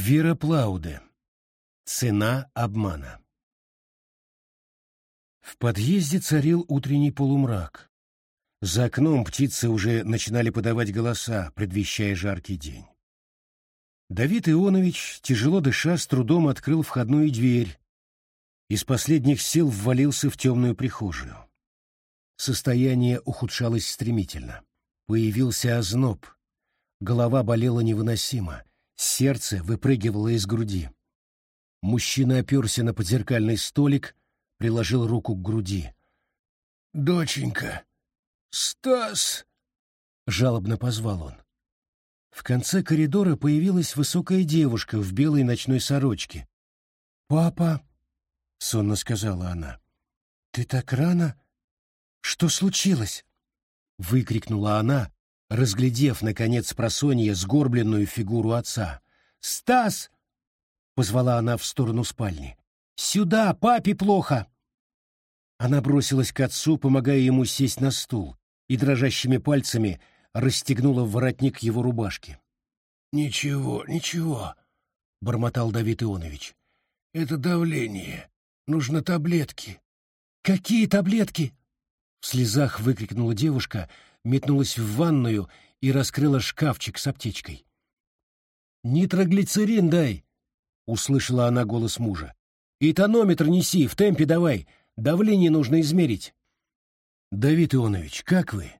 Вера Плауде. Цена обмана. В подъезде царил утренний полумрак. За окном птицы уже начинали подавать голоса, предвещая жаркий день. Давид Ионович, тяжело дыша, с трудом открыл входную дверь. Из последних сил ввалился в темную прихожую. Состояние ухудшалось стремительно. Появился озноб. Голова болела невыносимо. Сердце выпрыгивало из груди. Мужчина оперся на подзеркальный столик, приложил руку к груди. «Доченька! Стас!» — жалобно позвал он. В конце коридора появилась высокая девушка в белой ночной сорочке. «Папа!» — сонно сказала она. «Ты так рано? Что случилось?» — выкрикнула она, разглядев, наконец, просонья сгорбленную фигуру отца. «Стас!» — позвала она в сторону спальни. «Сюда, папе плохо!» Она бросилась к отцу, помогая ему сесть на стул, и дрожащими пальцами расстегнула воротник его рубашки. «Ничего, ничего», — бормотал Давид Ионович. «Это давление. Нужно таблетки». «Какие таблетки?» В слезах выкрикнула девушка, метнулась в ванную и раскрыла шкафчик с аптечкой. «Нитроглицерин дай!» — услышала она голос мужа. «И тонометр неси, в темпе давай, давление нужно измерить». «Давид Ионович, как вы?»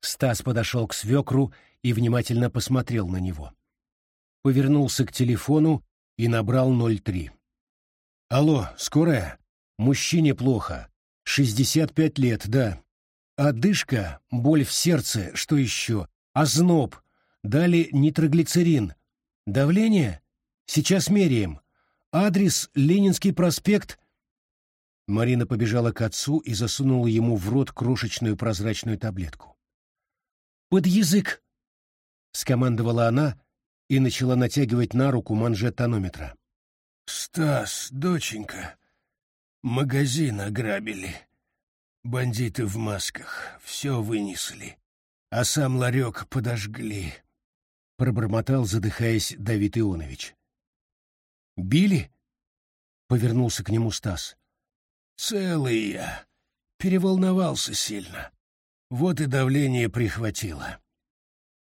Стас подошел к свекру и внимательно посмотрел на него. Повернулся к телефону и набрал 03. «Алло, скорая? Мужчине плохо. 65 лет, да. Одышка, боль в сердце, что еще? Озноб. Дали нитроглицерин. Давление? Сейчас меряем. Адрес Ленинский проспект. Марина побежала к отцу и засунула ему в рот крошечную прозрачную таблетку. «Под язык!» — скомандовала она и начала натягивать на руку манжет тонометра. «Стас, доченька, магазин ограбили», Бандиты в масках все вынесли, а сам ларек подожгли, — пробормотал, задыхаясь, Давид Ионович. «Били?» — повернулся к нему Стас. «Целый я. Переволновался сильно. Вот и давление прихватило».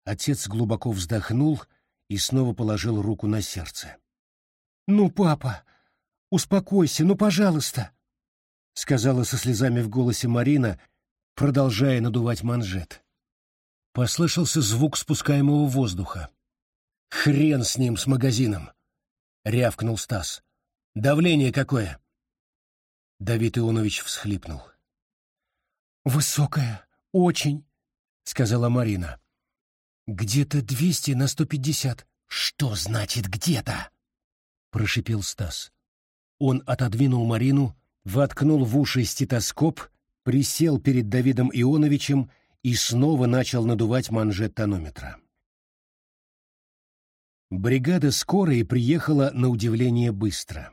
Отец глубоко вздохнул и снова положил руку на сердце. «Ну, папа, успокойся, ну, пожалуйста!» — сказала со слезами в голосе Марина, продолжая надувать манжет. Послышался звук спускаемого воздуха. «Хрен с ним, с магазином!» — рявкнул Стас. «Давление какое?» Давид Ионович всхлипнул. «Высокое, очень», — сказала Марина. «Где-то двести на сто пятьдесят». «Что значит «где-то»?» — прошипел Стас. Он отодвинул Марину, воткнул в уши стетоскоп, присел перед Давидом Ионовичем и снова начал надувать манжет тонометра. Бригада скорой приехала на удивление быстро.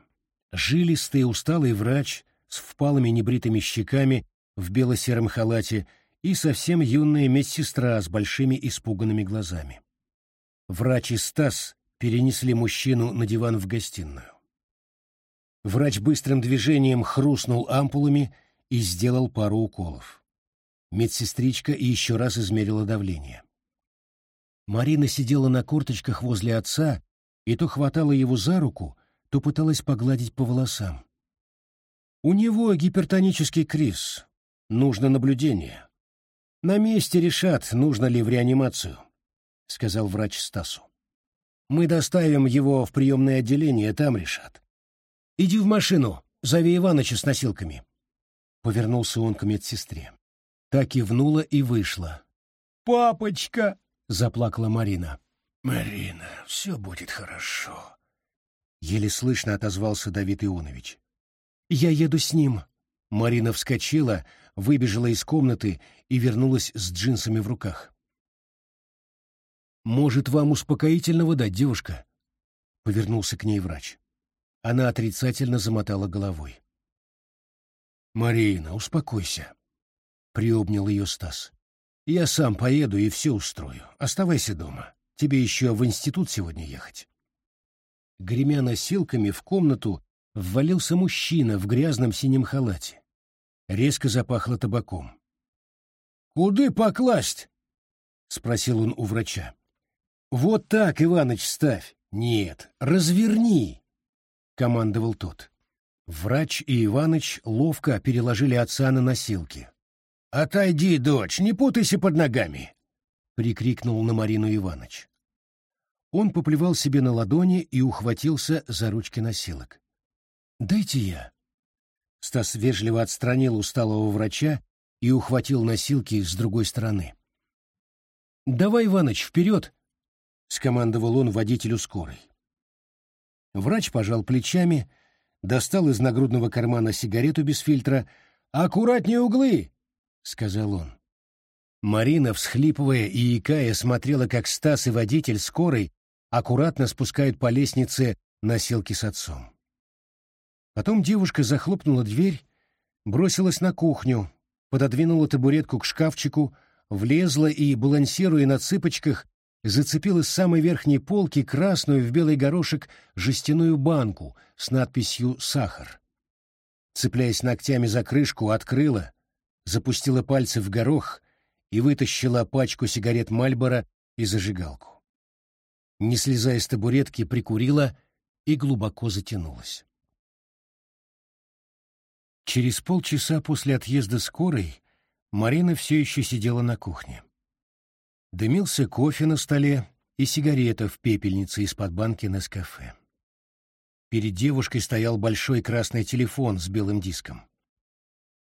Жилистый усталый врач с впалыми небритыми щеками в бело-сером халате и совсем юная медсестра с большими испуганными глазами. Врач и Стас перенесли мужчину на диван в гостиную. Врач быстрым движением хрустнул ампулами и сделал пару уколов. Медсестричка еще раз измерила давление. Марина сидела на корточках возле отца и то хватала его за руку, то пыталась погладить по волосам. «У него гипертонический криз. Нужно наблюдение. На месте решат, нужно ли в реанимацию», — сказал врач Стасу. «Мы доставим его в приемное отделение, там решат. Иди в машину, зови Иваныча с носилками. Повернулся он к медсестре. Так кивнула и вышла. «Папочка!» — заплакала Марина. «Марина, все будет хорошо», — еле слышно отозвался Давид Ионович. «Я еду с ним». Марина вскочила, выбежала из комнаты и вернулась с джинсами в руках. «Может, вам успокоительного дать, девушка?» — повернулся к ней врач. Она отрицательно замотала головой. «Марина, успокойся», — приобнял ее Стас. «Я сам поеду и все устрою. Оставайся дома. Тебе еще в институт сегодня ехать». Гремя носилками в комнату ввалился мужчина в грязном синем халате. Резко запахло табаком. «Куды покласть?» — спросил он у врача. «Вот так, Иваныч, ставь!» «Нет, разверни!» — командовал тот. Врач и Иваныч ловко переложили отца на носилки. «Отойди, дочь, не путайся под ногами!» — прикрикнул на Марину Иваныч. Он поплевал себе на ладони и ухватился за ручки носилок. «Дайте я». Стас вежливо отстранил усталого врача и ухватил носилки с другой стороны. «Давай, Иваныч, вперед!» — скомандовал он водителю скорой. Врач пожал плечами, достал из нагрудного кармана сигарету без фильтра. «Аккуратнее углы!» — сказал он. Марина, всхлипывая и икая, смотрела, как Стас и водитель скорой аккуратно спускают по лестнице носилки с отцом. Потом девушка захлопнула дверь, бросилась на кухню, пододвинула табуретку к шкафчику, влезла и, балансируя на цыпочках, зацепила с самой верхней полки красную в белый горошек жестяную банку с надписью «Сахар». Цепляясь ногтями за крышку, открыла, запустила пальцы в горох и вытащила пачку сигарет Мальбора и зажигалку. Не слезая с табуретки, прикурила и глубоко затянулась. Через полчаса после отъезда скорой Марина все еще сидела на кухне. Дымился кофе на столе и сигарета в пепельнице из-под банки Нескафе. Перед девушкой стоял большой красный телефон с белым диском.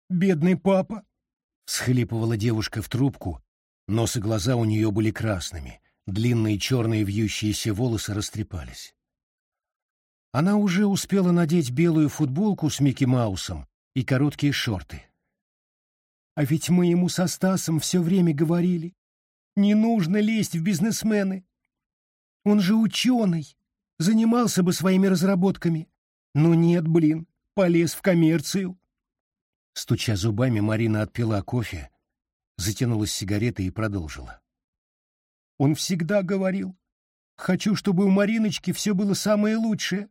«Бедный папа!» — схлипывала девушка в трубку, нос и глаза у нее были красными, длинные черные вьющиеся волосы растрепались. Она уже успела надеть белую футболку с Микки Маусом и короткие шорты. «А ведь мы ему со Стасом все время говорили, не нужно лезть в бизнесмены. Он же ученый, занимался бы своими разработками. Но нет, блин, полез в коммерцию. Стуча зубами, Марина отпила кофе, затянулась сигаретой и продолжила. Он всегда говорил, хочу, чтобы у Мариночки все было самое лучшее.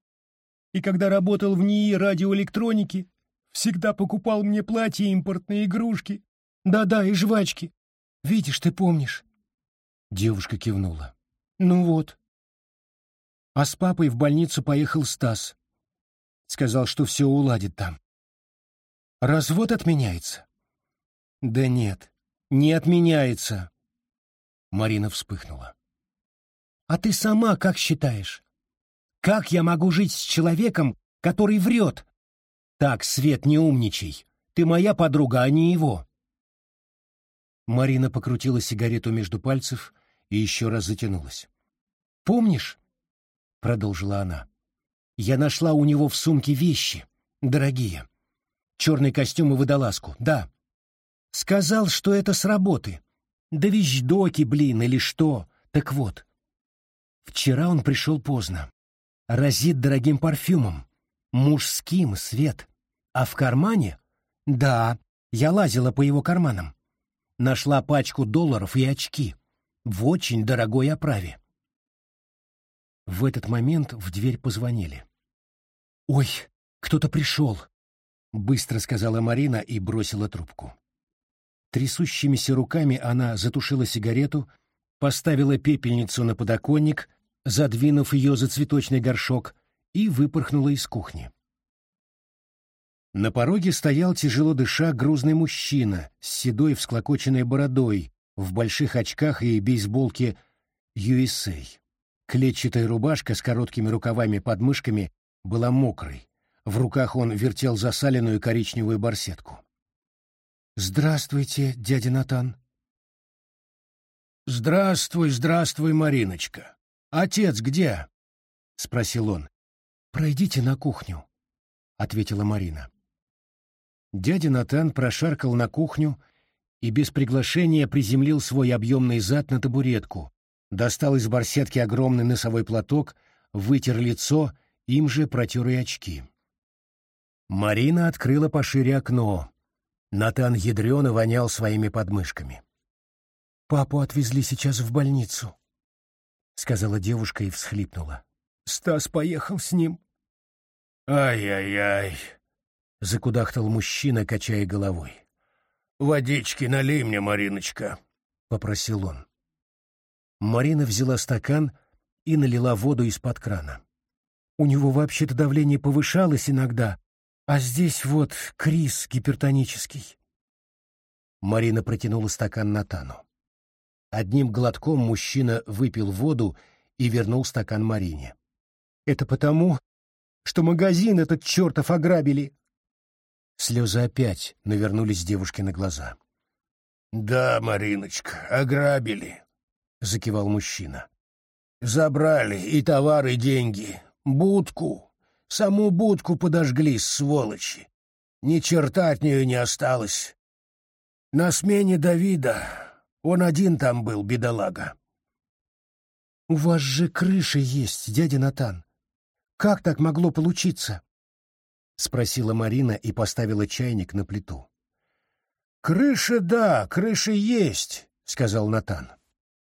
И когда работал в НИИ радиоэлектроники, всегда покупал мне платья импортные игрушки. Да-да, и жвачки. Видишь, ты помнишь. Девушка кивнула. «Ну вот». А с папой в больницу поехал Стас. Сказал, что все уладит там. Развод отменяется? Да нет, не отменяется. Марина вспыхнула. А ты сама как считаешь? Как я могу жить с человеком, который врет? Так, Свет, не умничай. Ты моя подруга, а не его. Марина покрутила сигарету между пальцев и еще раз затянулась. «Помнишь?» — продолжила она. «Я нашла у него в сумке вещи, дорогие. Черный костюм и водолазку, да. Сказал, что это с работы. Да вещдоки, блин, или что. Так вот. Вчера он пришел поздно. Разит дорогим парфюмом. Мужским, Свет. А в кармане? Да, я лазила по его карманам. Нашла пачку долларов и очки в очень дорогой оправе. В этот момент в дверь позвонили. «Ой, кто-то пришел!» — быстро сказала Марина и бросила трубку. Трясущимися руками она затушила сигарету, поставила пепельницу на подоконник, задвинув ее за цветочный горшок, и выпорхнула из кухни. На пороге стоял, тяжело дыша, грузный мужчина с седой всклокоченной бородой, в больших очках и бейсболке USA. Клетчатая рубашка с короткими рукавами под мышками была мокрой. В руках он вертел засаленную коричневую барсетку. «Здравствуйте, дядя Натан». «Здравствуй, здравствуй, Мариночка. Отец где?» — спросил он. «Пройдите на кухню», — ответила Марина. Дядя Натан прошаркал на кухню и без приглашения приземлил свой объемный зад на табуретку, достал из барсетки огромный носовой платок, вытер лицо, им же протер и очки. Марина открыла пошире окно. Натан ядрёно вонял своими подмышками. «Папу отвезли сейчас в больницу», — сказала девушка и всхлипнула. Стас поехал с ним. Ай-яй-яй, закудахтал мужчина, качая головой. Водички налей мне, Мариночка, попросил он. Марина взяла стакан и налила воду из-под крана. У него вообще-то давление повышалось иногда, а здесь вот криз гипертонический. Марина протянула стакан Натану. Одним глотком мужчина выпил воду и вернул стакан Марине. «Это потому, что магазин этот чертов ограбили!» Слезы опять навернулись девушке на глаза. «Да, Мариночка, ограбили», — закивал мужчина. «Забрали и товары, и деньги, будку, саму будку подожгли, сволочи. Ни черта от нее не осталось. На смене Давида он один там был, бедолага. — У вас же крыша есть, дядя Натан. Как так могло получиться? — спросила Марина и поставила чайник на плиту. — Крыша, да, крыша есть, — сказал Натан.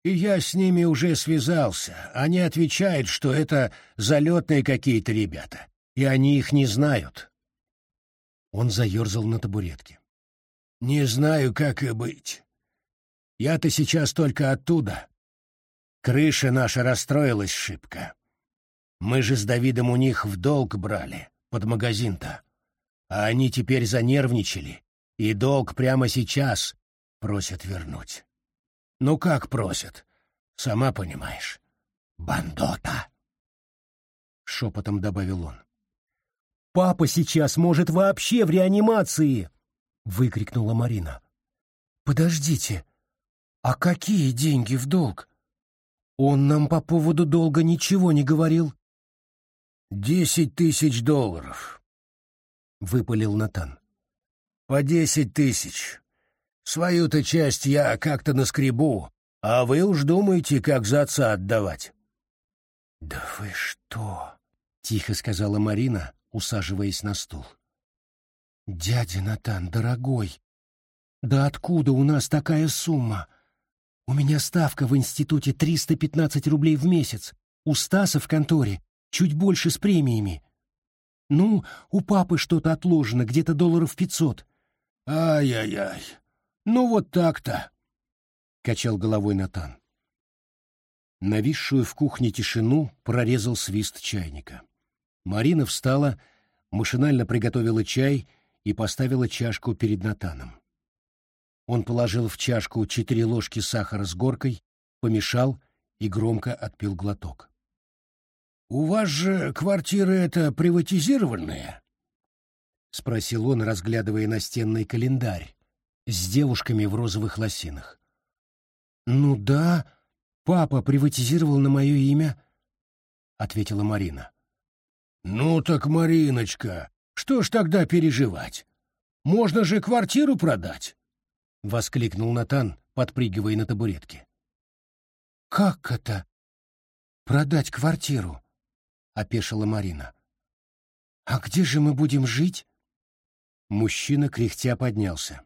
И я с ними уже связался. Они отвечают, что это залетные какие-то ребята, и они их не знают. Он заерзал на табуретке. — Не знаю, как и быть. Я-то сейчас только оттуда. Крыша наша расстроилась шибко. Мы же с Давидом у них в долг брали, под магазин-то. А они теперь занервничали, и долг прямо сейчас просят вернуть. Ну как просят? Сама понимаешь. Бандота. Шепотом добавил он. «Папа сейчас может вообще в реанимации!» — выкрикнула Марина. «Подождите, «А какие деньги в долг? Он нам по поводу долга ничего не говорил». «Десять тысяч долларов», — выпалил Натан. «По десять тысяч. Свою-то часть я как-то наскребу, а вы уж думаете, как за отца отдавать». «Да вы что?» — тихо сказала Марина, усаживаясь на стул. «Дядя Натан, дорогой, да откуда у нас такая сумма? У меня ставка в институте 315 рублей в месяц. У Стаса в конторе чуть больше с премиями. Ну, у папы что-то отложено, где-то долларов 500. Ай-яй-яй. Ну вот так-то, качал головой Натан. Нависшую в кухне тишину прорезал свист чайника. Марина встала, машинально приготовила чай и поставила чашку перед Натаном. Он положил в чашку четыре ложки сахара с горкой, помешал и громко отпил глоток. — У вас же квартира эта приватизированная? — спросил он, разглядывая настенный календарь с девушками в розовых лосинах. — Ну да, папа приватизировал на мое имя, — ответила Марина. — Ну так, Мариночка, что ж тогда переживать? Можно же квартиру продать. — воскликнул Натан, подпрыгивая на табуретке. «Как это? Продать квартиру?» — опешила Марина. «А где же мы будем жить?» Мужчина кряхтя поднялся.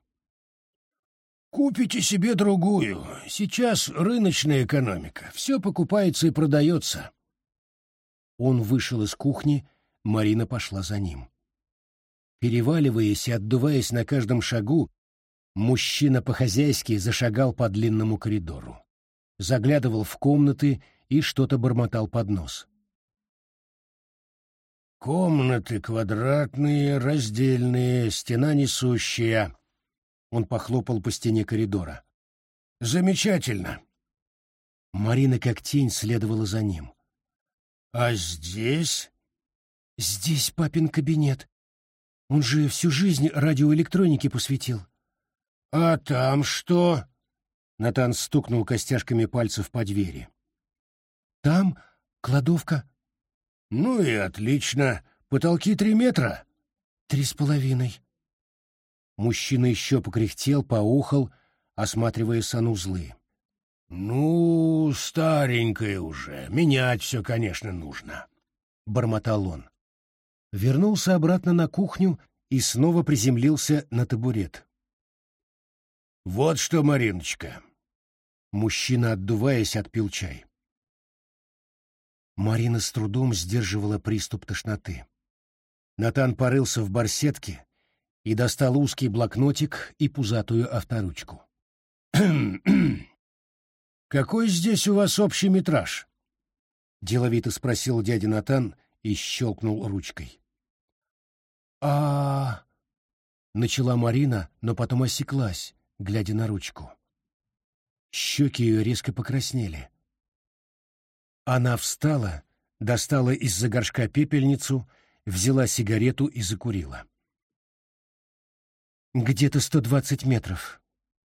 «Купите себе другую. Сейчас рыночная экономика. Все покупается и продается». Он вышел из кухни, Марина пошла за ним. Переваливаясь и отдуваясь на каждом шагу, Мужчина по-хозяйски зашагал по длинному коридору. Заглядывал в комнаты и что-то бормотал под нос. «Комнаты квадратные, раздельные, стена несущая». Он похлопал по стене коридора. «Замечательно». Марина как тень следовала за ним. «А здесь?» «Здесь папин кабинет. Он же всю жизнь радиоэлектронике посвятил. «А там что?» Натан стукнул костяшками пальцев по двери. «Там кладовка». «Ну и отлично. Потолки три метра?» «Три с половиной». Мужчина еще покряхтел, поухал, осматривая санузлы. «Ну, старенькое уже. Менять все, конечно, нужно», — бормотал он. Вернулся обратно на кухню и снова приземлился на табурет. Вот что, Мариночка. Мужчина, отдуваясь, отпил чай. Марина с трудом сдерживала приступ тошноты. Натан порылся в барсетке и достал узкий блокнотик и пузатую авторучку. «Какой здесь у вас общий метраж?» — деловито спросил дядя Натан и щелкнул ручкой. а начала Марина, но потом осеклась, глядя на ручку. Щеки ее резко покраснели. Она встала, достала из-за горшка пепельницу, взяла сигарету и закурила. «Где-то сто двадцать метров»,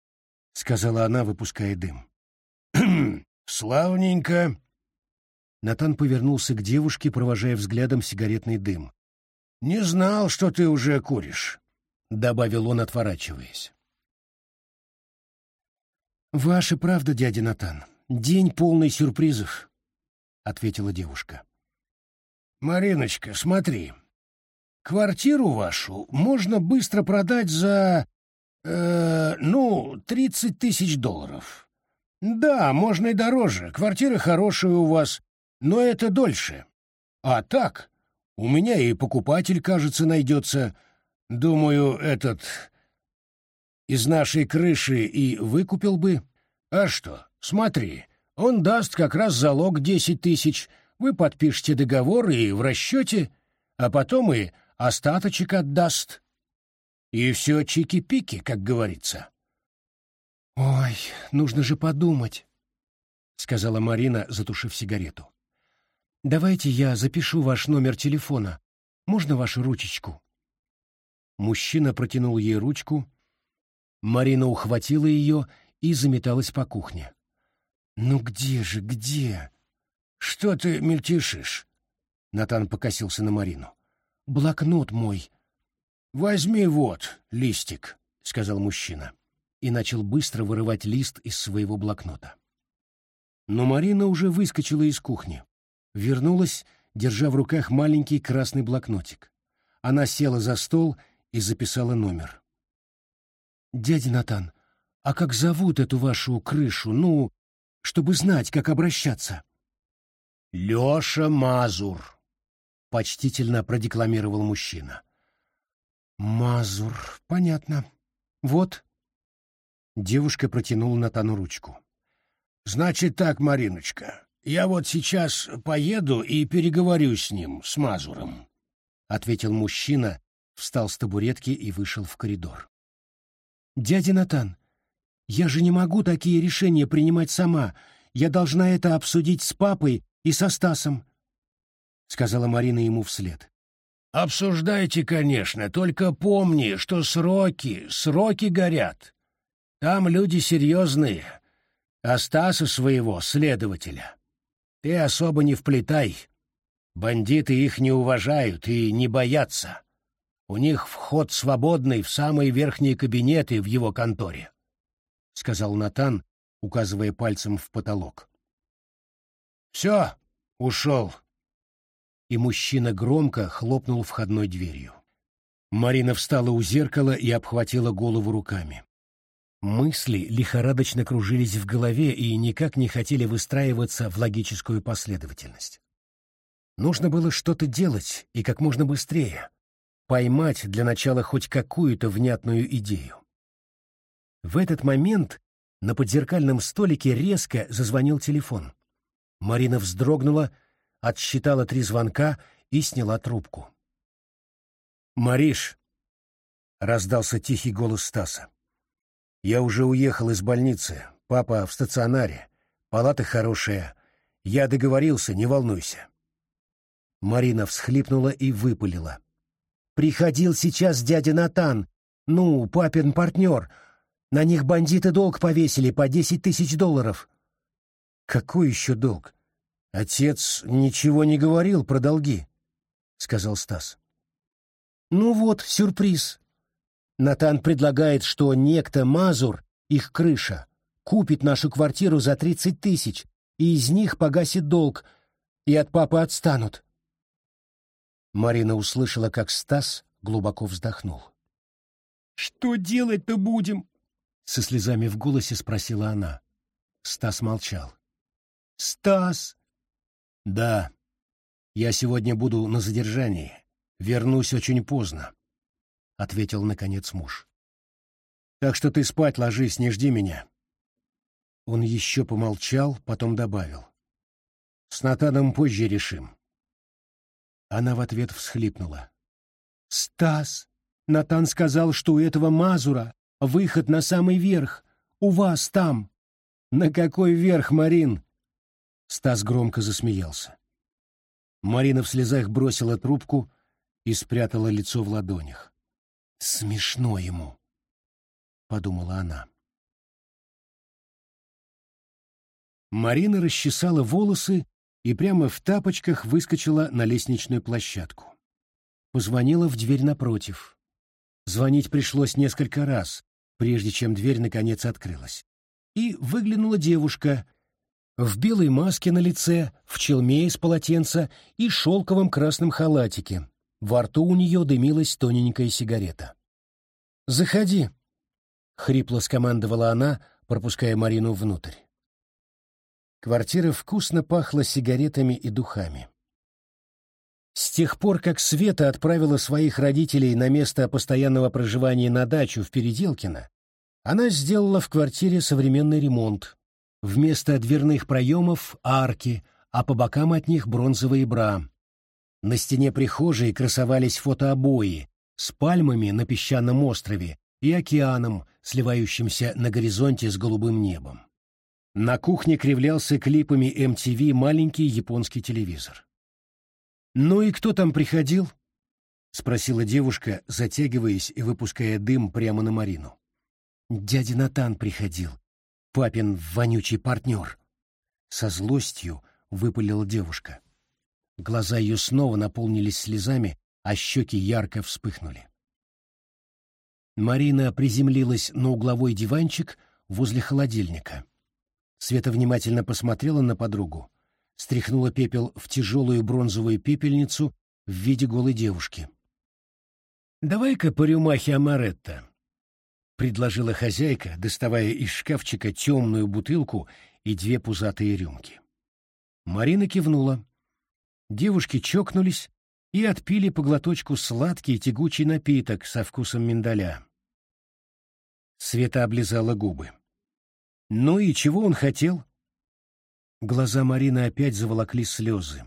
— сказала она, выпуская дым. «Славненько!» Натан повернулся к девушке, провожая взглядом сигаретный дым. «Не знал, что ты уже куришь», — добавил он, отворачиваясь. «Ваша правда, дядя Натан. День полный сюрпризов», — ответила девушка. «Мариночка, смотри. Квартиру вашу можно быстро продать за... Э, ну, тридцать тысяч долларов. Да, можно и дороже. Квартира хорошая у вас, но это дольше. А так, у меня и покупатель, кажется, найдется. Думаю, этот из нашей крыши и выкупил бы. А что, смотри, он даст как раз залог десять тысяч, вы подпишете договор и в расчете, а потом и остаточек отдаст. И все чики-пики, как говорится. — Ой, нужно же подумать, — сказала Марина, затушив сигарету. — Давайте я запишу ваш номер телефона. Можно вашу ручечку? Мужчина протянул ей ручку, Марина ухватила ее и заметалась по кухне. «Ну где же, где?» «Что ты мельтешишь?» Натан покосился на Марину. «Блокнот мой». «Возьми вот листик», — сказал мужчина, и начал быстро вырывать лист из своего блокнота. Но Марина уже выскочила из кухни. Вернулась, держа в руках маленький красный блокнотик. Она села за стол и записала номер. «Дядя Натан, а как зовут эту вашу крышу, ну, чтобы знать, как обращаться?» «Леша Мазур», — почтительно продекламировал мужчина. «Мазур, понятно. Вот». Девушка протянула Натану ручку. «Значит так, Мариночка, я вот сейчас поеду и переговорю с ним, с Мазуром», — ответил мужчина, встал с табуретки и вышел в коридор. «Дядя Натан, я же не могу такие решения принимать сама. Я должна это обсудить с папой и со Стасом», — сказала Марина ему вслед. «Обсуждайте, конечно, только помни, что сроки, сроки горят. Там люди серьезные, а Стаса своего, следователя, ты особо не вплетай. Бандиты их не уважают и не боятся». У них вход свободный в самые верхние кабинеты в его конторе, — сказал Натан, указывая пальцем в потолок. — Все, ушел. И мужчина громко хлопнул входной дверью. Марина встала у зеркала и обхватила голову руками. Мысли лихорадочно кружились в голове и никак не хотели выстраиваться в логическую последовательность. Нужно было что-то делать и как можно быстрее поймать для начала хоть какую-то внятную идею. В этот момент на подзеркальном столике резко зазвонил телефон. Марина вздрогнула, отсчитала три звонка и сняла трубку. «Мариш!» — раздался тихий голос Стаса. «Я уже уехал из больницы. Папа в стационаре. Палата хорошая. Я договорился, не волнуйся». Марина всхлипнула и выпалила. Приходил сейчас дядя Натан, ну, папин партнер. На них бандиты долг повесили по десять тысяч долларов. Какой еще долг? Отец ничего не говорил про долги, сказал Стас. Ну вот, сюрприз. Натан предлагает, что некто Мазур, их крыша, купит нашу квартиру за тридцать тысяч, и из них погасит долг, и от папы отстанут. Марина услышала, как Стас глубоко вздохнул. «Что делать-то будем?» — со слезами в голосе спросила она. Стас молчал. «Стас!» «Да», Я сегодня буду на задержании. Вернусь очень поздно, — ответил, наконец, муж. Так что ты спать ложись, не жди меня. Он еще помолчал, потом добавил. С Натаном позже решим. Она в ответ всхлипнула. «Стас, Натан сказал, что у этого Мазура выход на самый верх. У вас там». «На какой верх, Марин?» Стас громко засмеялся. Марина в слезах бросила трубку и спрятала лицо в ладонях. «Смешно ему», — подумала она. Марина расчесала волосы и прямо в тапочках выскочила на лестничную площадку. Позвонила в дверь напротив. Звонить пришлось несколько раз, прежде чем дверь наконец открылась. И выглянула девушка в белой маске на лице, в челме из полотенца и шелковом красном халатике. Во рту у нее дымилась тоненькая сигарета. «Заходи», — хрипло скомандовала она, пропуская Марину внутрь. Квартира вкусно пахла сигаретами и духами. С тех пор, как Света отправила своих родителей на место постоянного проживания на дачу в Переделкино, она сделала в квартире современный ремонт. Вместо дверных проемов — арки, а по бокам от них бронзовые бра. На стене прихожей красовались фотообои с пальмами на песчаном острове и океаном, сливающимся на горизонте с голубым небом. На кухне кривлялся клипами MTV маленький японский телевизор. «Ну и кто там приходил?» — спросила девушка, затягиваясь и выпуская дым прямо на Марину. «Дядя Натан приходил. Папин вонючий партнер». Со злостью выпалила девушка. Глаза ее снова наполнились слезами, а щеки ярко вспыхнули. Марина приземлилась на угловой диванчик возле холодильника. Света внимательно посмотрела на подругу, стряхнула пепел в тяжелую бронзовую пепельницу в виде голой девушки. «Давай-ка по рюмахе Амаретто», — предложила хозяйка, доставая из шкафчика темную бутылку и две пузатые рюмки. Марина кивнула. Девушки чокнулись и отпили по глоточку сладкий тягучий напиток со вкусом миндаля. Света облизала губы. Ну и чего он хотел? Глаза Марины опять заволокли слезы.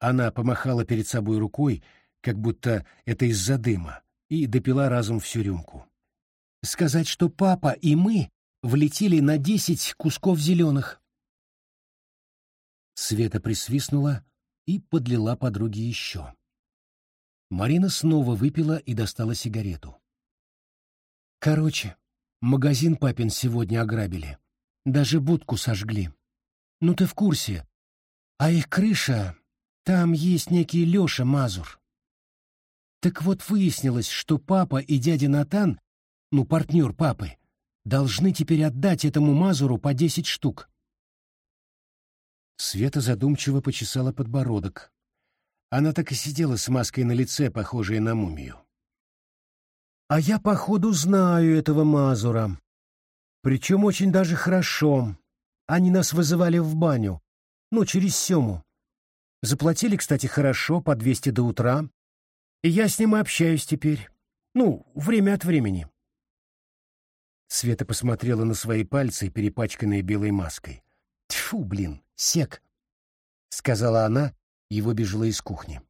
Она помахала перед собой рукой, как будто это из-за дыма, и допила разом всю рюмку. Сказать, что папа и мы влетели на десять кусков зеленых. Света присвистнула и подлила подруге еще. Марина снова выпила и достала сигарету. Короче, магазин папин сегодня ограбили. Даже будку сожгли. Ну ты в курсе. А их крыша... Там есть некий Леша Мазур. Так вот выяснилось, что папа и дядя Натан, ну, партнер папы, должны теперь отдать этому Мазуру по десять штук. Света задумчиво почесала подбородок. Она так и сидела с маской на лице, похожей на мумию. «А я, походу, знаю этого Мазура», причем очень даже хорошо. Они нас вызывали в баню. Ну, через Сему. Заплатили, кстати, хорошо, по 200 до утра. И я с ним общаюсь теперь. Ну, время от времени. Света посмотрела на свои пальцы, перепачканные белой маской. «Тьфу, блин, сек!» — сказала она и выбежала из кухни.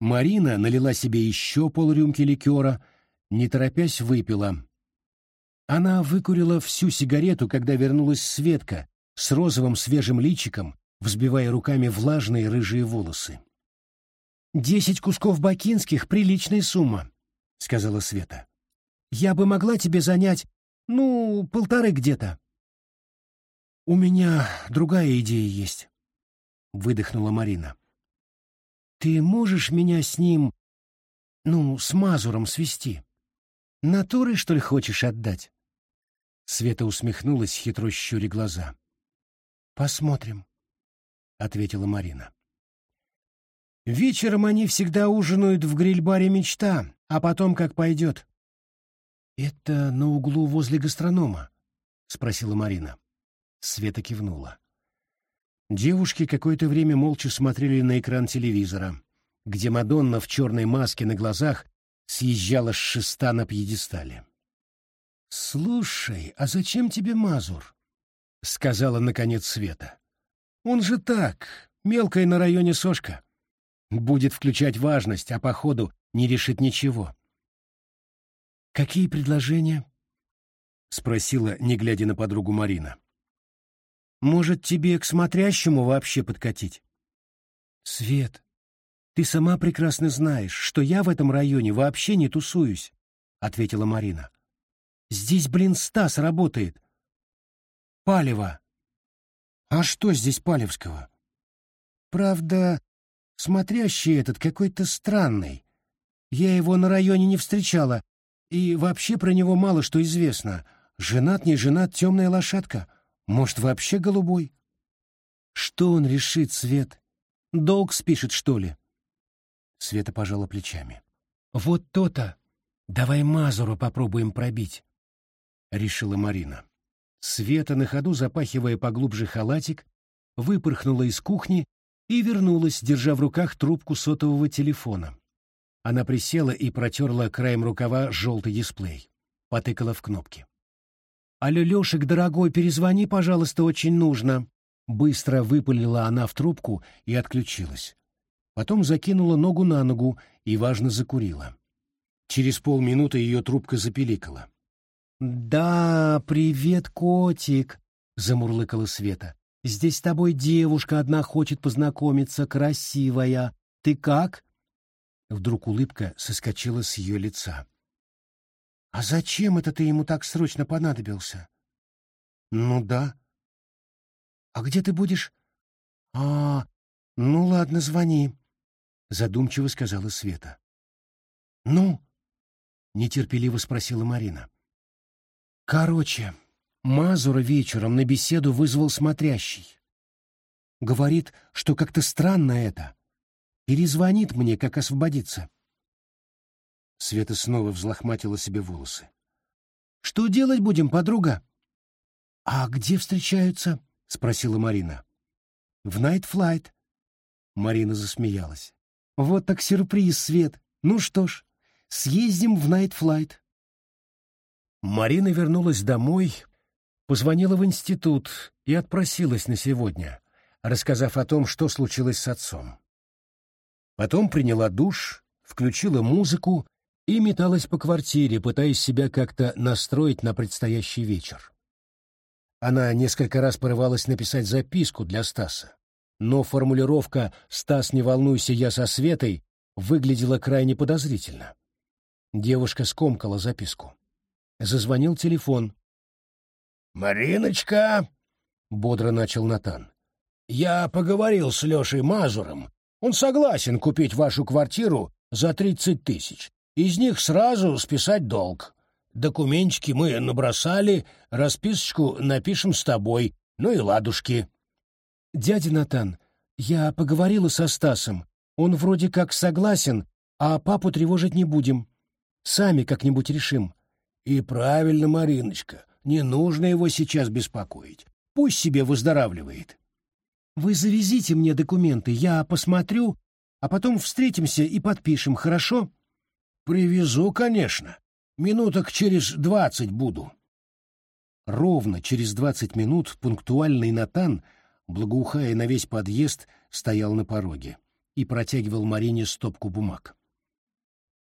Марина налила себе еще полрюмки ликера, не торопясь выпила, она выкурила всю сигарету, когда вернулась Светка с розовым свежим личиком, взбивая руками влажные рыжие волосы. «Десять кусков бакинских — приличная сумма», — сказала Света. «Я бы могла тебе занять, ну, полторы где-то». «У меня другая идея есть», — выдохнула Марина. «Ты можешь меня с ним, ну, с Мазуром свести? Натуры, что ли, хочешь отдать?» Света усмехнулась, хитро щуря глаза. «Посмотрим», — ответила Марина. «Вечером они всегда ужинают в гриль-баре «Мечта», а потом как пойдет». «Это на углу возле гастронома?» — спросила Марина. Света кивнула. Девушки какое-то время молча смотрели на экран телевизора, где Мадонна в черной маске на глазах съезжала с шеста на пьедестале. «Слушай, а зачем тебе Мазур?» — сказала, наконец, Света. «Он же так, мелкая на районе сошка. Будет включать важность, а по ходу не решит ничего». «Какие предложения?» — спросила, не глядя на подругу Марина. «Может, тебе к смотрящему вообще подкатить?» «Свет, ты сама прекрасно знаешь, что я в этом районе вообще не тусуюсь», — ответила Марина. «Здесь, блин, Стас работает. Палево». «А что здесь Палевского?» «Правда, смотрящий этот какой-то странный. Я его на районе не встречала, и вообще про него мало что известно. Женат, не женат, темная лошадка. Может, вообще голубой? Что он решит, Свет? Долг спишет, что ли? Света пожала плечами. Вот то-то. Давай Мазуру попробуем пробить, решила Марина. Света на ходу, запахивая поглубже халатик, выпорхнула из кухни и вернулась, держа в руках трубку сотового телефона. Она присела и протерла краем рукава желтый дисплей. Потыкала в кнопки. «Алло, Лешек, дорогой, перезвони, пожалуйста, очень нужно». Быстро выпалила она в трубку и отключилась. Потом закинула ногу на ногу и, важно, закурила. Через полминуты ее трубка запеликала. «Да, привет, котик», — замурлыкала Света. «Здесь с тобой девушка одна хочет познакомиться, красивая. Ты как?» Вдруг улыбка соскочила с ее лица. «А зачем это ты ему так срочно понадобился?» «Ну да». «А где ты будешь?» «А, ну ладно, звони», — задумчиво сказала Света. «Ну?» — нетерпеливо спросила Марина. «Короче, Мазура вечером на беседу вызвал смотрящий. Говорит, что как-то странно это. Перезвонит мне, как освободиться. Света снова взлохматила себе волосы. «Что делать будем, подруга?» «А где встречаются?» — спросила Марина. «В Night Flight». Марина засмеялась. «Вот так сюрприз, Свет. Ну что ж, съездим в Night Flight». Марина вернулась домой, позвонила в институт и отпросилась на сегодня, рассказав о том, что случилось с отцом. Потом приняла душ, включила музыку и металась по квартире, пытаясь себя как-то настроить на предстоящий вечер. Она несколько раз порывалась написать записку для Стаса, но формулировка «Стас, не волнуйся, я со Светой» выглядела крайне подозрительно. Девушка скомкала записку. Зазвонил телефон. «Мариночка!» — бодро начал Натан. «Я поговорил с Лешей Мазуром. Он согласен купить вашу квартиру за тридцать тысяч. Из них сразу списать долг. Документики мы набросали, расписочку напишем с тобой, ну и ладушки. Дядя Натан, я поговорила со Стасом. Он вроде как согласен, а папу тревожить не будем. Сами как-нибудь решим. И правильно, Мариночка, не нужно его сейчас беспокоить. Пусть себе выздоравливает. Вы завезите мне документы, я посмотрю, а потом встретимся и подпишем, хорошо? Привезу, конечно. Минуток через двадцать буду. Ровно через двадцать минут пунктуальный Натан, благоухая на весь подъезд, стоял на пороге и протягивал Марине стопку бумаг.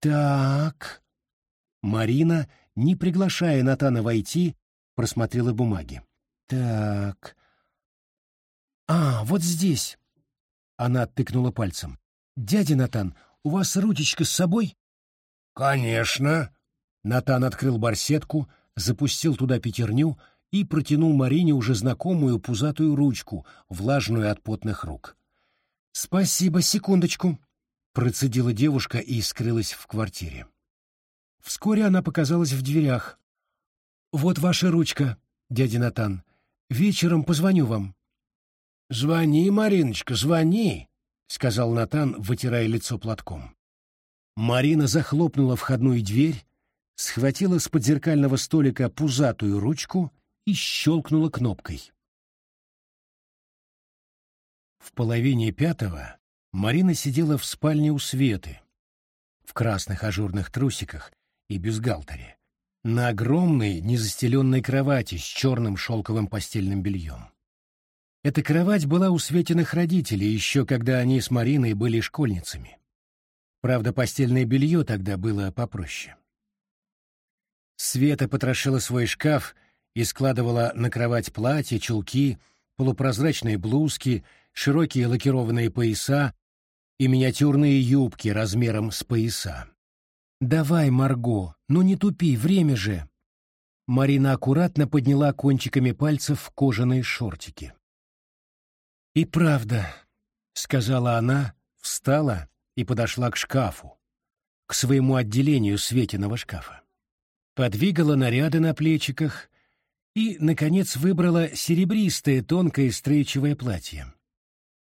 «Так...» Марина, не приглашая Натана войти, просмотрела бумаги. «Так...» «А, вот здесь...» Она тыкнула пальцем. «Дядя Натан, у вас ручечка с собой?» «Конечно!» Натан открыл барсетку, запустил туда пятерню и протянул Марине уже знакомую пузатую ручку, влажную от потных рук. «Спасибо, секундочку», — процедила девушка и скрылась в квартире. Вскоре она показалась в дверях. «Вот ваша ручка, дядя Натан. Вечером позвоню вам». «Звони, Мариночка, звони», — сказал Натан, вытирая лицо платком. Марина захлопнула входную дверь, схватила с подзеркального столика пузатую ручку и щелкнула кнопкой. В половине пятого Марина сидела в спальне у Светы, в красных ажурных трусиках и бюстгальтере, на огромной незастеленной кровати с черным шелковым постельным бельем. Эта кровать была у Светиных родителей еще когда они с Мариной были школьницами. Правда, постельное белье тогда было попроще. Света потрошила свой шкаф и складывала на кровать платья, чулки, полупрозрачные блузки, широкие лакированные пояса и миниатюрные юбки размером с пояса. «Давай, Марго, ну не тупи, время же!» Марина аккуратно подняла кончиками пальцев кожаные шортики. «И правда», — сказала она, встала и подошла к шкафу, к своему отделению светиного шкафа. Подвигала наряды на плечиках и, наконец, выбрала серебристое тонкое стрейчевое платье.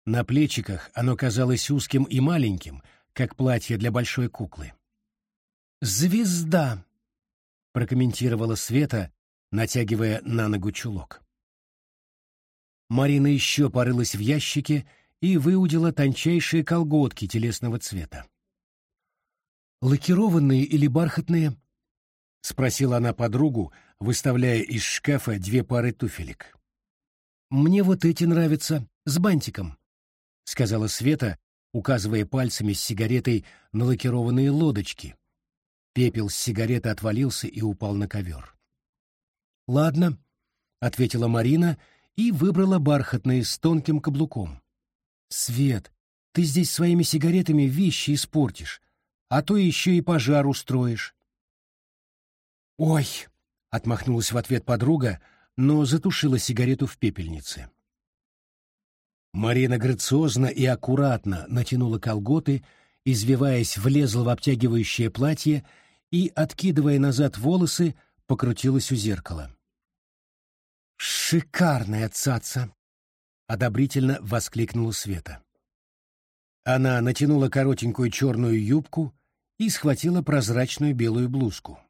На плечиках оно казалось узким и маленьким, как платье для большой куклы. «Звезда!» — прокомментировала Света, натягивая на ногу чулок. Марина еще порылась в ящике и выудила тончайшие колготки телесного цвета. «Лакированные или бархатные?» — спросила она подругу, выставляя из шкафа две пары туфелек. «Мне вот эти нравятся, с бантиком», — сказала Света, указывая пальцами с сигаретой на лакированные лодочки. Пепел с сигареты отвалился и упал на ковер. «Ладно», — ответила Марина и выбрала бархатные с тонким каблуком. «Свет, ты здесь своими сигаретами вещи испортишь, а то еще и пожар устроишь». «Ой!» — отмахнулась в ответ подруга, но затушила сигарету в пепельнице. Марина грациозно и аккуратно натянула колготы, извиваясь, влезла в обтягивающее платье и, откидывая назад волосы, покрутилась у зеркала. «Шикарная цаца!» одобрительно воскликнула Света. Она натянула коротенькую черную юбку и схватила прозрачную белую блузку.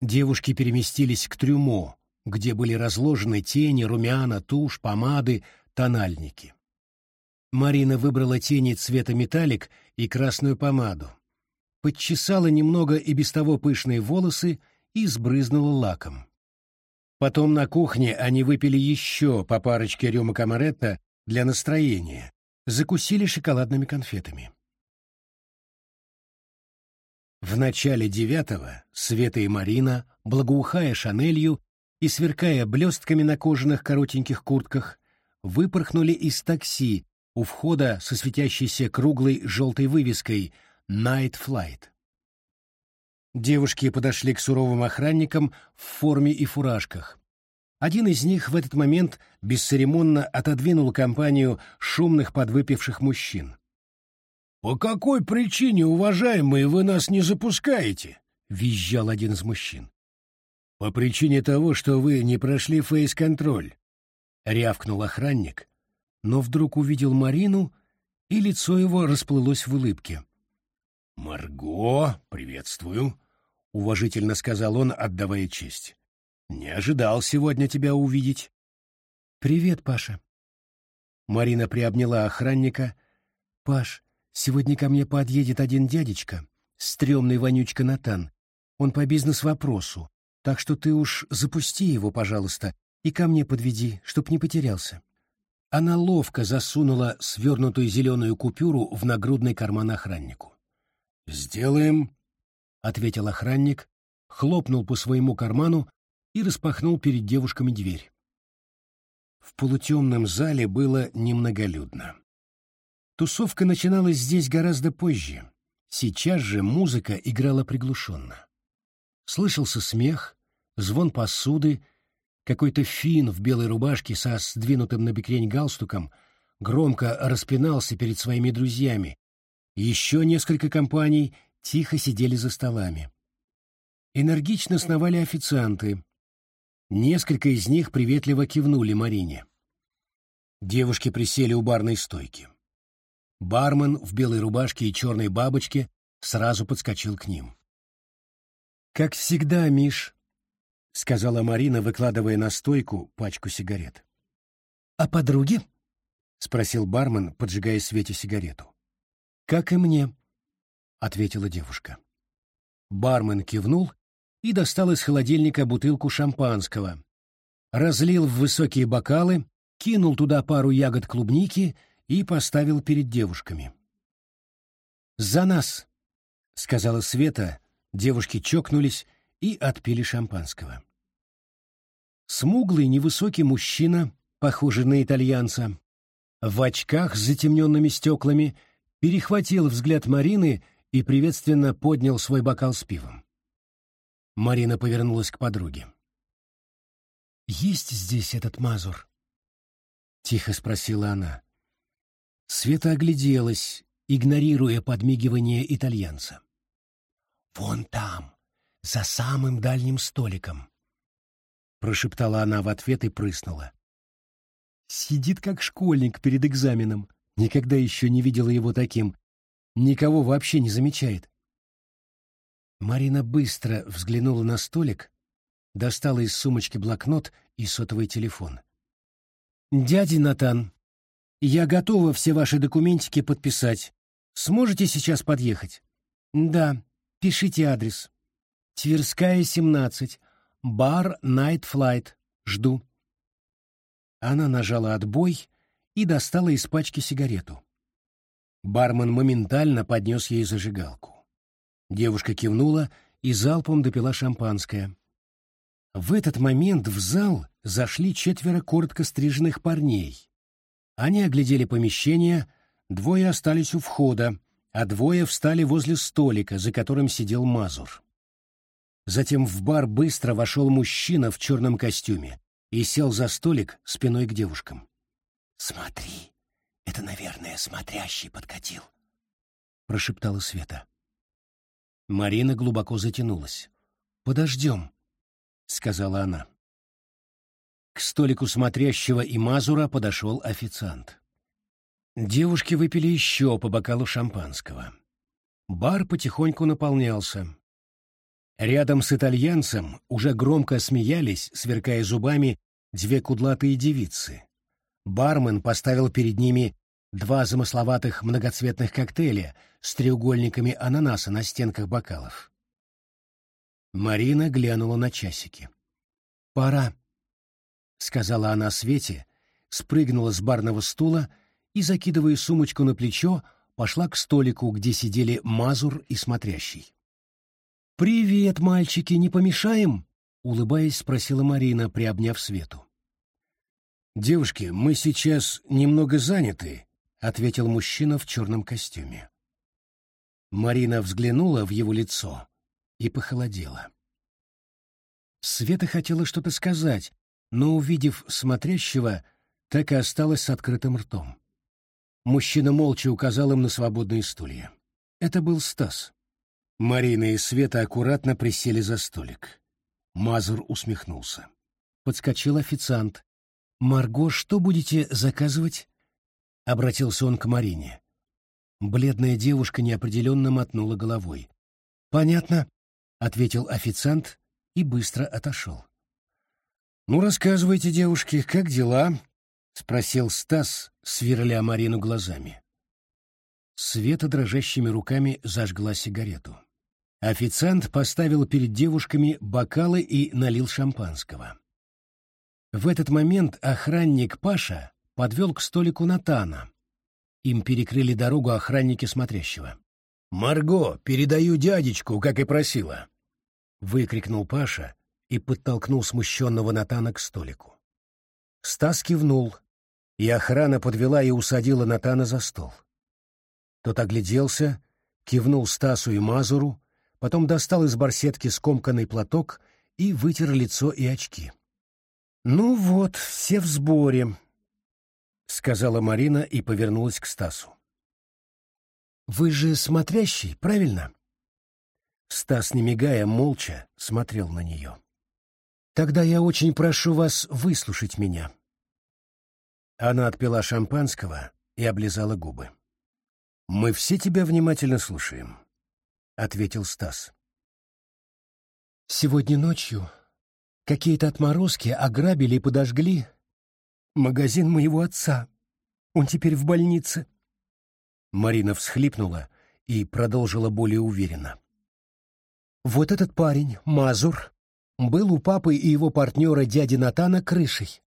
Девушки переместились к трюмо, где были разложены тени, румяна, тушь, помады, тональники. Марина выбрала тени цвета металлик и красную помаду. Подчесала немного и без того пышные волосы и сбрызнула лаком. Потом на кухне они выпили еще по парочке рюмок амаретто для настроения, закусили шоколадными конфетами. В начале девятого Света и Марина, благоухая шанелью и сверкая блестками на кожаных коротеньких куртках, выпорхнули из такси у входа со светящейся круглой желтой вывеской «Night Flight». Девушки подошли к суровым охранникам в форме и фуражках. Один из них в этот момент бесцеремонно отодвинул компанию шумных подвыпивших мужчин. «По какой причине, уважаемые, вы нас не запускаете?» — визжал один из мужчин. «По причине того, что вы не прошли фейс-контроль», — рявкнул охранник, но вдруг увидел Марину, и лицо его расплылось в улыбке. «Марго, приветствую», — уважительно сказал он, отдавая честь. «Не ожидал сегодня тебя увидеть». «Привет, Паша». Марина приобняла охранника. «Паш, сегодня ко мне подъедет один дядечка, стрёмный вонючка Натан. Он по бизнес-вопросу, так что ты уж запусти его, пожалуйста, и ко мне подведи, чтоб не потерялся». Она ловко засунула свернутую зеленую купюру в нагрудный карман охраннику. «Сделаем», — ответил охранник, хлопнул по своему карману и распахнул перед девушками дверь. В полутемном зале было немноголюдно. Тусовка начиналась здесь гораздо позже. Сейчас же музыка играла приглушенно. Слышался смех, звон посуды, какой-то фин в белой рубашке со сдвинутым на бекрень галстуком громко распинался перед своими друзьями. Еще несколько компаний тихо сидели за столами. Энергично сновали официанты. Несколько из них приветливо кивнули Марине. Девушки присели у барной стойки. Бармен в белой рубашке и черной бабочке сразу подскочил к ним. «Как всегда, Миш», — сказала Марина, выкладывая на стойку пачку сигарет. «А подруги?» — спросил бармен, поджигая Свете сигарету. Как и мне, ответила девушка. Бармен кивнул и достал из холодильника бутылку шампанского, разлил в высокие бокалы, кинул туда пару ягод клубники и поставил перед девушками. «За нас!» — сказала Света, девушки чокнулись и отпили шампанского. Смуглый невысокий мужчина, похожий на итальянца, в очках с затемненными стеклами, перехватил взгляд Марины и приветственно поднял свой бокал с пивом. Марина повернулась к подруге. «Есть здесь этот Мазур?» — тихо спросила она. Света огляделась, игнорируя подмигивание итальянца. «Вон там, за самым дальним столиком», — прошептала она в ответ и прыснула. «Сидит как школьник перед экзаменом. Никогда еще не видела его таким. Никого вообще не замечает. Марина быстро взглянула на столик, достала из сумочки блокнот и сотовый телефон. «Дядя Натан, я готова все ваши документики подписать. Сможете сейчас подъехать?» «Да, пишите адрес. Тверская, 17. Бар Night Flight. Жду». Она нажала «Отбой» и достала из пачки сигарету. Бармен моментально поднес ей зажигалку. Девушка кивнула и залпом допила шампанское. В этот момент в зал зашли четверо коротко стриженных парней. Они оглядели помещение, двое остались у входа, а двое встали возле столика, за которым сидел Мазур. Затем в бар быстро вошел мужчина в черном костюме и сел за столик спиной к девушкам. «Смотри, это, наверное, смотрящий подкатил», — прошептала Света. Марина глубоко затянулась. «Подождем», — сказала она. К столику смотрящего и Мазура подошел официант. Девушки выпили еще по бокалу шампанского. Бар потихоньку наполнялся. Рядом с итальянцем уже громко смеялись, сверкая зубами, две кудлатые девицы. Бармен поставил перед ними два замысловатых многоцветных коктейля с треугольниками ананаса на стенках бокалов. Марина глянула на часики. «Пора», — сказала она Свете, спрыгнула с барного стула и, закидывая сумочку на плечо, пошла к столику, где сидели Мазур и Смотрящий. «Привет, мальчики, не помешаем?» — улыбаясь, спросила Марина, приобняв Свету. «Девушки, мы сейчас немного заняты», ответил мужчина в черном костюме. Марина взглянула в его лицо и похолодела. Света хотела что-то сказать, но, увидев смотрящего, так и осталась с открытым ртом. Мужчина молча указал им на свободные стулья. Это был Стас. Марина и Света аккуратно присели за столик. Мазур усмехнулся. Подскочил официант. «Марго, что будете заказывать?» — обратился он к Марине. Бледная девушка неопределенно мотнула головой. «Понятно», — ответил официант и быстро отошел. «Ну, рассказывайте, девушки, как дела?» — спросил Стас, сверля Марину глазами. Света дрожащими руками зажгла сигарету. Официант поставил перед девушками бокалы и налил шампанского. В этот момент охранник Паша подвел к столику Натана. Им перекрыли дорогу охранники смотрящего. «Марго, передаю дядечку, как и просила!» — выкрикнул Паша и подтолкнул смущенного Натана к столику. Стас кивнул, и охрана подвела и усадила Натана за стол. Тот огляделся, кивнул Стасу и Мазуру, потом достал из барсетки скомканный платок и вытер лицо и очки. «Ну вот, все в сборе», — сказала Марина и повернулась к Стасу. «Вы же смотрящий, правильно?» Стас, не мигая, молча смотрел на нее. «Тогда я очень прошу вас выслушать меня». Она отпила шампанского и облизала губы. «Мы все тебя внимательно слушаем», — ответил Стас. «Сегодня ночью какие-то отморозки ограбили и подожгли магазин моего отца», Он теперь в больнице. Марина всхлипнула и продолжила более уверенно. Вот этот парень, Мазур, был у папы и его партнера дяди Натана крышей.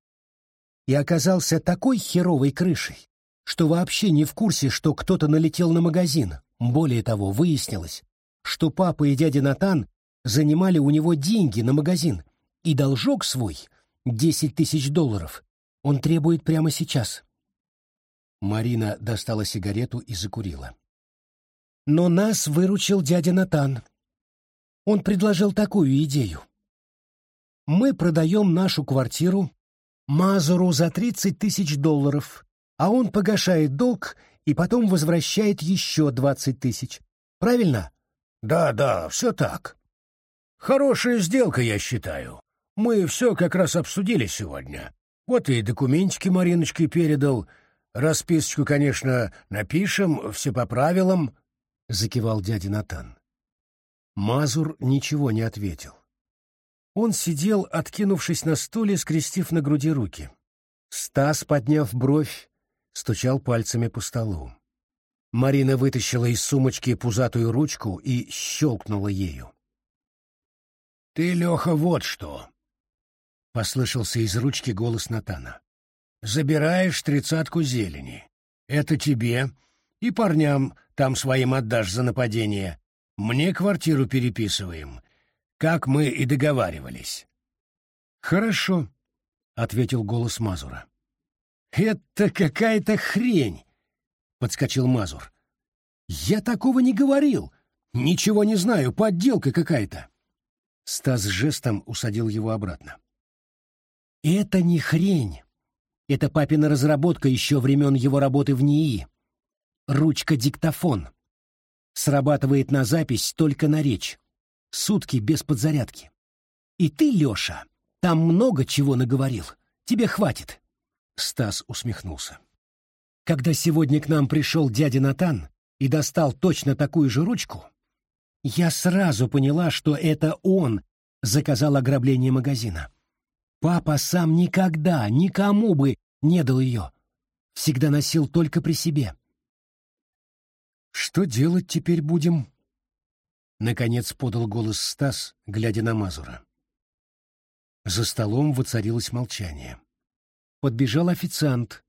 И оказался такой херовой крышей, что вообще не в курсе, что кто-то налетел на магазин. Более того, выяснилось, что папа и дядя Натан занимали у него деньги на магазин, и должок свой, десять тысяч долларов, он требует прямо сейчас. Марина достала сигарету и закурила. Но нас выручил дядя Натан. Он предложил такую идею. Мы продаем нашу квартиру Мазуру за тридцать тысяч долларов, а он погашает долг и потом возвращает еще двадцать тысяч. Правильно? Да, да, все так. Хорошая сделка, я считаю. Мы все как раз обсудили сегодня. Вот и документики Мариночке передал. Расписочку, конечно, напишем, все по правилам, — закивал дядя Натан. Мазур ничего не ответил. Он сидел, откинувшись на стуле, скрестив на груди руки. Стас, подняв бровь, стучал пальцами по столу. Марина вытащила из сумочки пузатую ручку и щелкнула ею. «Ты, Леха, вот что!» — послышался из ручки голос Натана. «Забираешь тридцатку зелени. Это тебе и парням там своим отдашь за нападение. Мне квартиру переписываем, как мы и договаривались». «Хорошо», — ответил голос Мазура. «Это какая-то хрень!» — подскочил Мазур. «Я такого не говорил! Ничего не знаю, подделка какая-то!» Стас жестом усадил его обратно. «Это не хрень. Это папина разработка еще времен его работы в НИИ. Ручка-диктофон. Срабатывает на запись только на речь. Сутки без подзарядки. И ты, Леша, там много чего наговорил. Тебе хватит». Стас усмехнулся. «Когда сегодня к нам пришел дядя Натан и достал точно такую же ручку, я сразу поняла, что это он заказал ограбление магазина. Папа сам никогда никому бы не дал ее. Всегда носил только при себе. «Что делать теперь будем?» Наконец подал голос Стас, глядя на Мазура. За столом воцарилось молчание. Подбежал официант,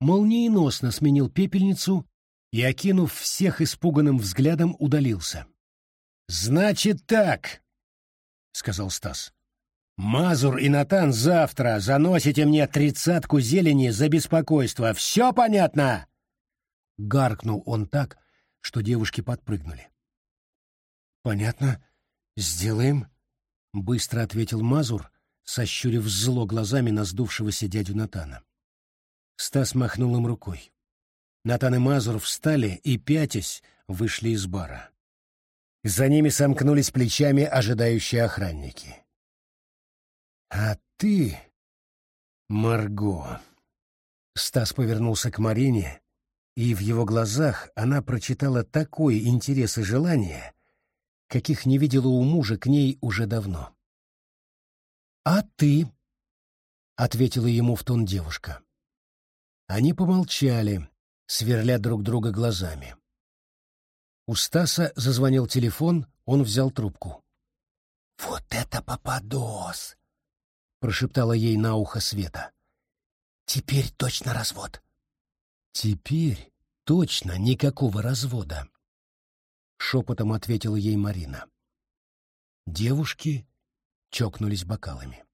молниеносно сменил пепельницу и, окинув всех испуганным взглядом, удалился. «Значит так», — сказал Стас. «Мазур и Натан завтра заносите мне тридцатку зелени за беспокойство. Все понятно?» Гаркнул он так, что девушки подпрыгнули. «Понятно. Сделаем», — быстро ответил Мазур, сощурив зло глазами на сдувшегося дядю Натана. Стас махнул им рукой. Натан и Мазур встали и, пятясь, вышли из бара. За ними сомкнулись плечами ожидающие охранники. «А ты, Марго...» Стас повернулся к Марине, и в его глазах она прочитала такой интерес и желание, каких не видела у мужа к ней уже давно. «А ты?» — ответила ему в тон девушка. Они помолчали, сверля друг друга глазами. У Стаса зазвонил телефон, он взял трубку. «Вот это попадос!» — прошептала ей на ухо Света. «Теперь точно развод». «Теперь точно никакого развода», — шепотом ответила ей Марина. Девушки чокнулись бокалами.